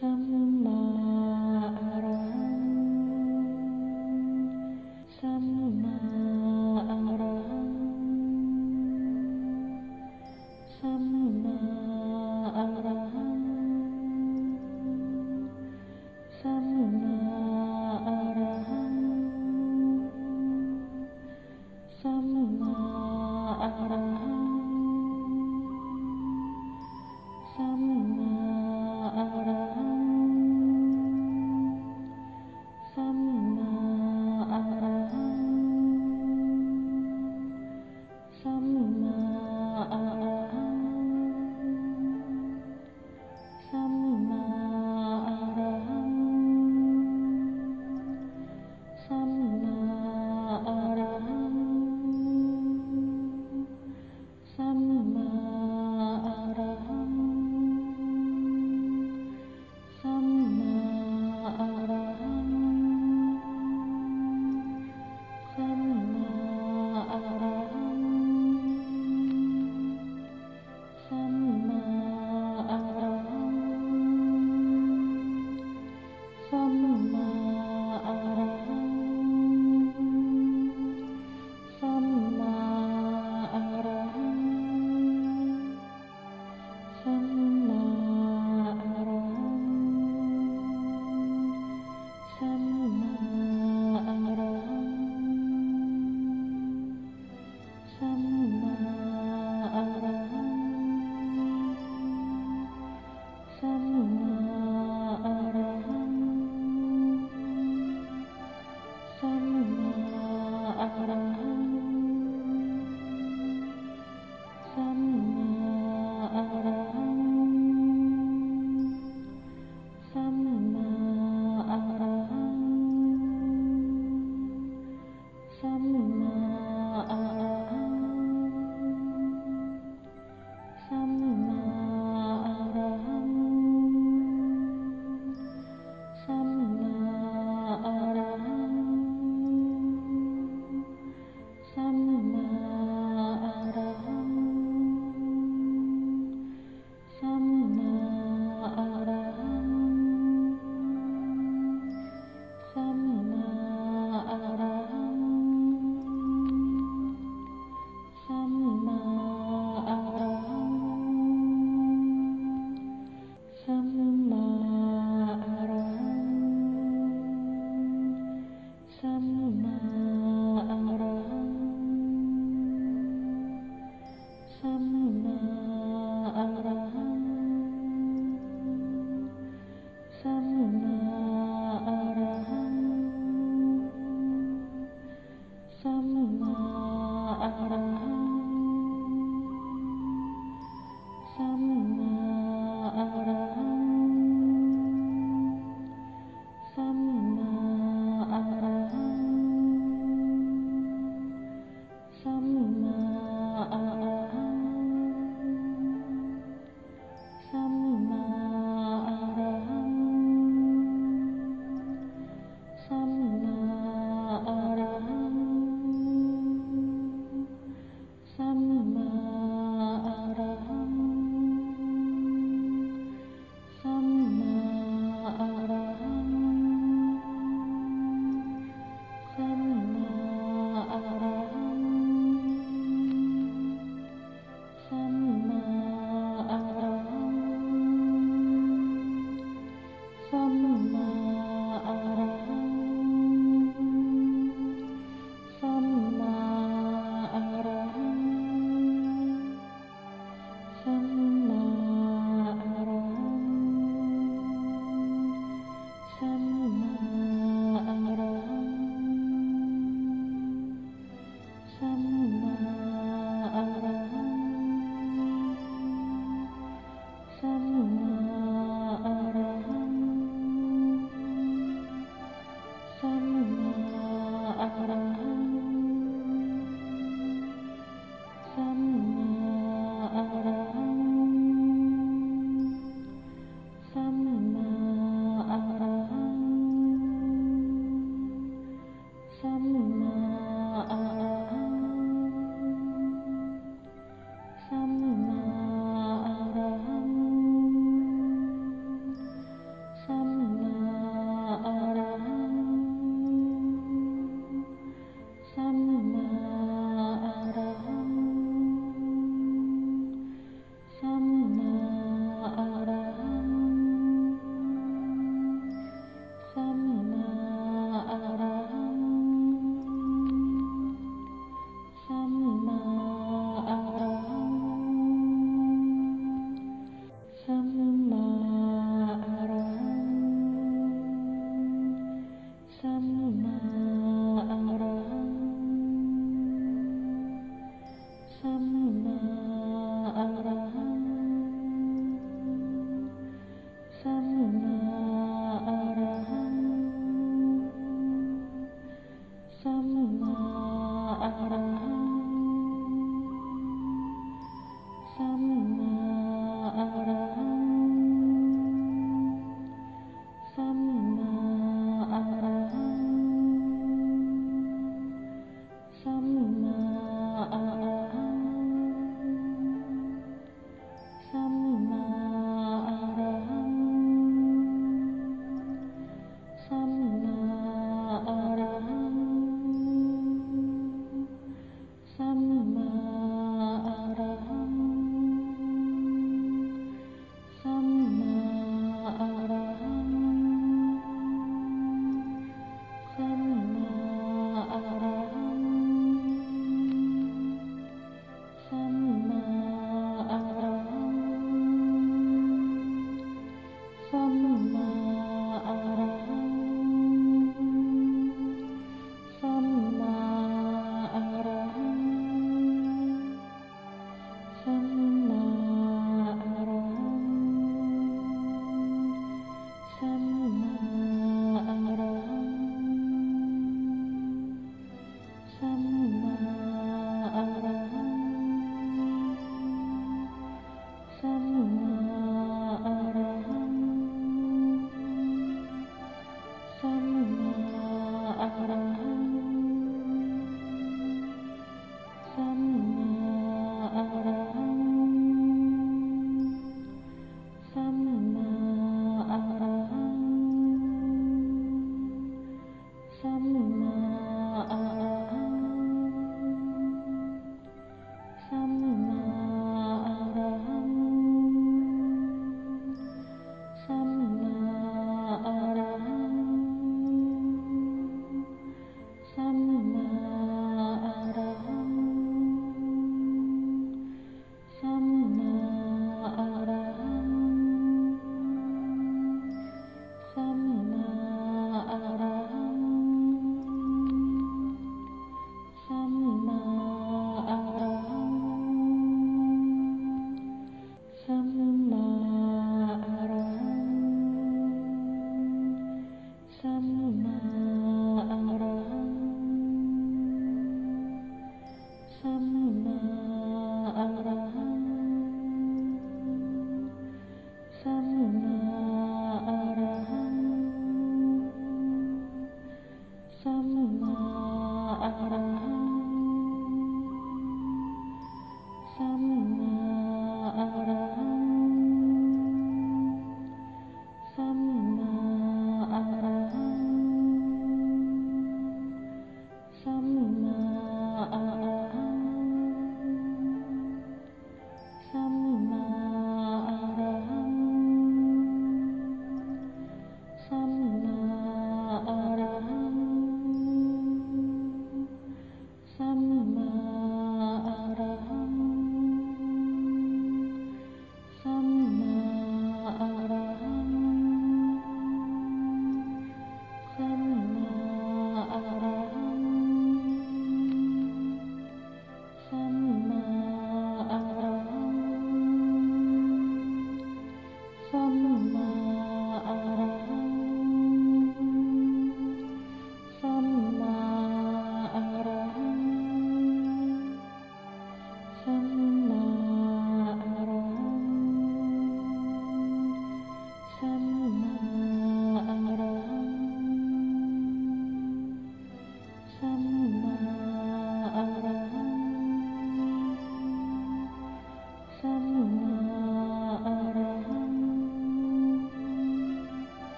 come 감.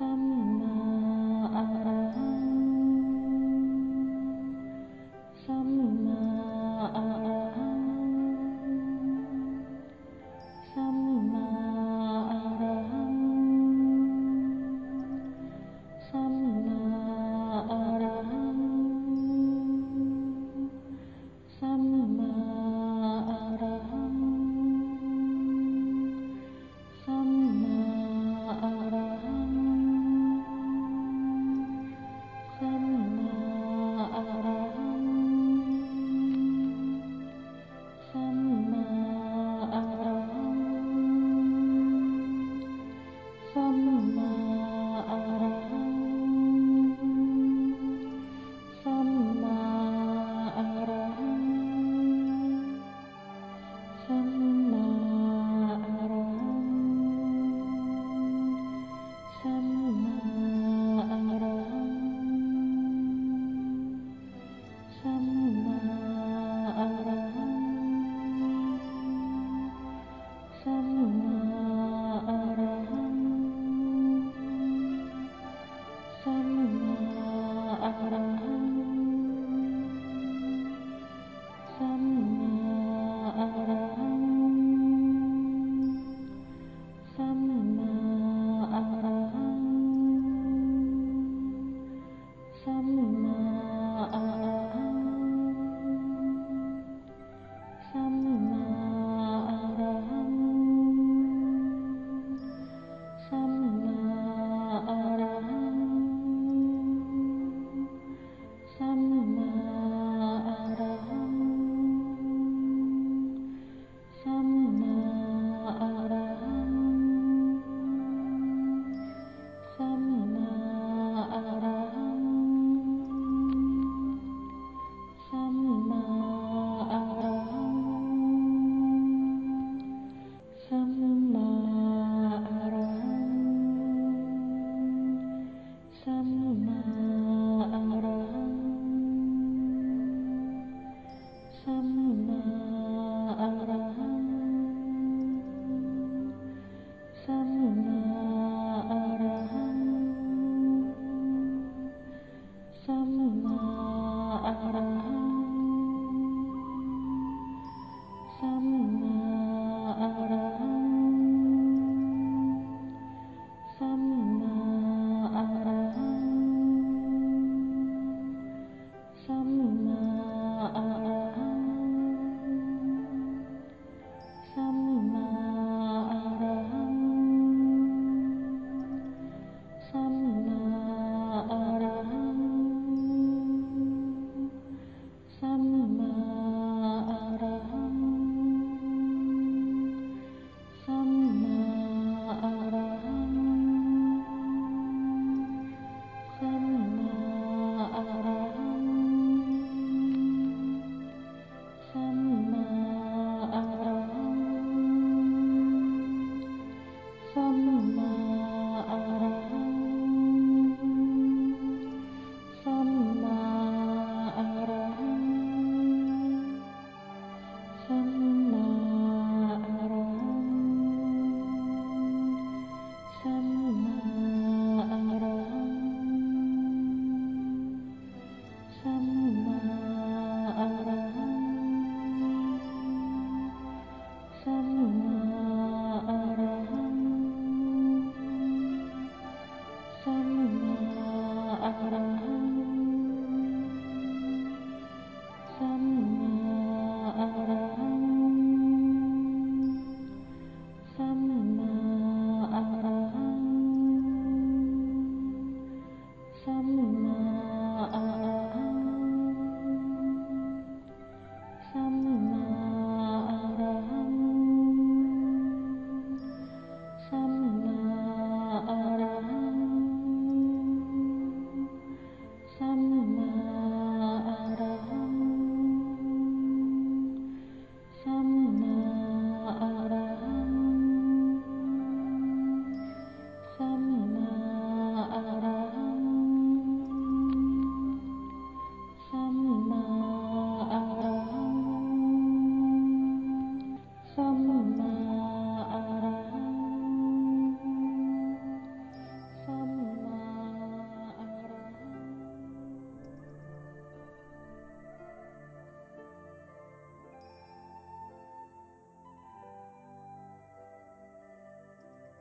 um